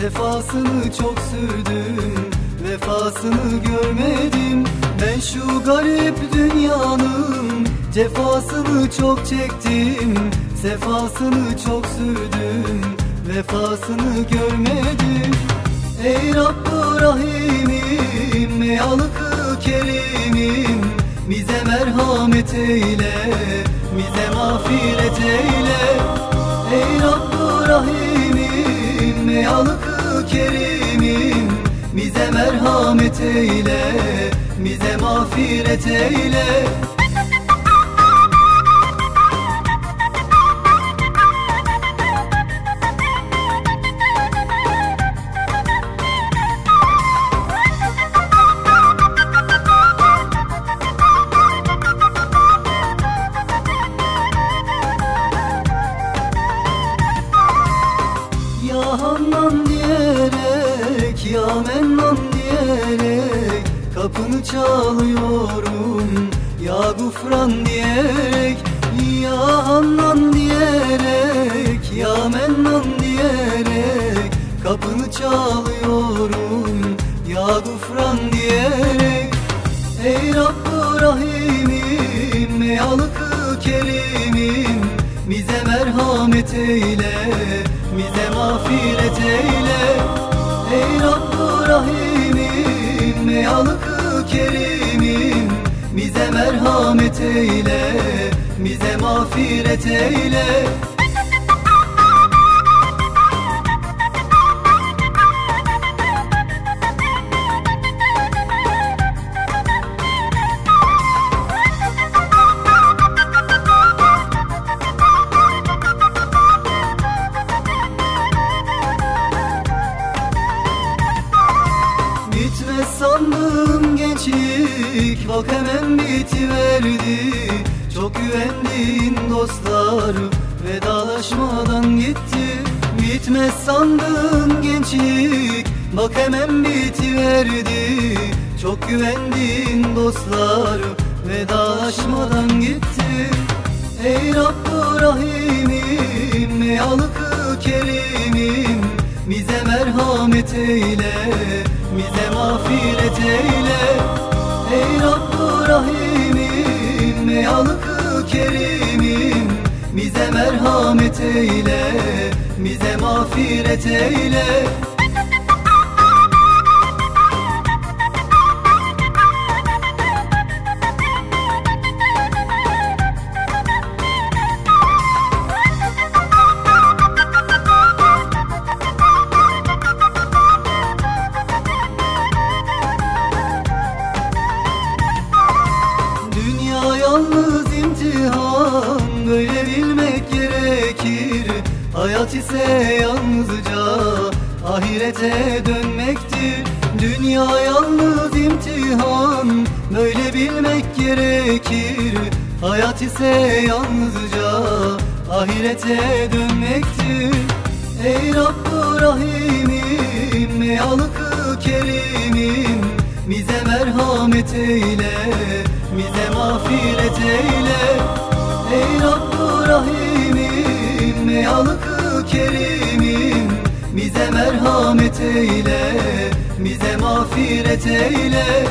Cefasını çok sürdüm Vefasını görmedim Ben şu garip dünyanın Cefasını çok çektim. Sefasını çok sürdüm Vefasını görmedim. Ey Rabb-ı Rahim'im Ey Alık-ı Kerim'im Bize merhamet eyle Bize mağfiret eyle. Ey Rabb-ı Rahim'im Alık-ı Kerim'im. Bize merhamet eyle Bize mağfiret eyle Hannan diyerek Ya Mennan diyerek Kapını çalıyorum. Ya Gufran diyerek Ya Hannan diyerek Ya Mennan diyerek Kapını çalıyorum. Ya Gufran diyerek Ey Rabb-ı Rahim'im Ey Alık-ı Kerim'im merhamet eyle Bize mağfiret eyle. Ey Rabb-ı Rahim'im Ey Alık-ı Kerim'im Bize merhamet eyle Bize mağfiret eyle sandım gençlik Bak hemen bitiverdi. Çok güvendiğin dostlar Vedalaşmadan gitti. Bitmez sandın gençlik Bak hemen bitiverdi. Çok güvendiğin dostlar Vedalaşmadan gitti. Ey Rabb-ı Rahim'im Ey Alık-ı Kerim'im merhamet eyle Bize mağfiret eyle. Ey Rabb-ı Rahim'im Ey Alık-ı Kerim'im Bize merhamet eyle Bize mağfiret eyle Hayat ise yalnızca Ahirete dönmektir Dünya yalnız imtihan Böyle bilmek gerekir. Hayat ise yalnızca Ahirete dönmektir Ey Rabb-ı Rahim'im Ey Alık-ı Kerim'im Bize merhamet eyle Bize mağfiret eyle. Ey Rabb-ı Rahim'im Ey Alık-ı Kerim'im Bize merhamet eyle Bize mağfiret eyle.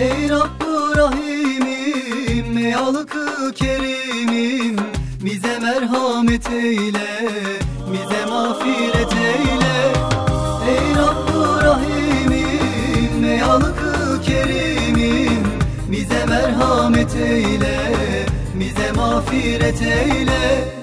Ey Rabb-ı Rahim'im Ey Alık-ı Kerim'im Bize merhamet eyle Bize mağfiret eyle. Ey Rabb-ı Rahim'im Ey Alık-ı Kerim'im Bize merhamet eyle Bize mağfiret eyle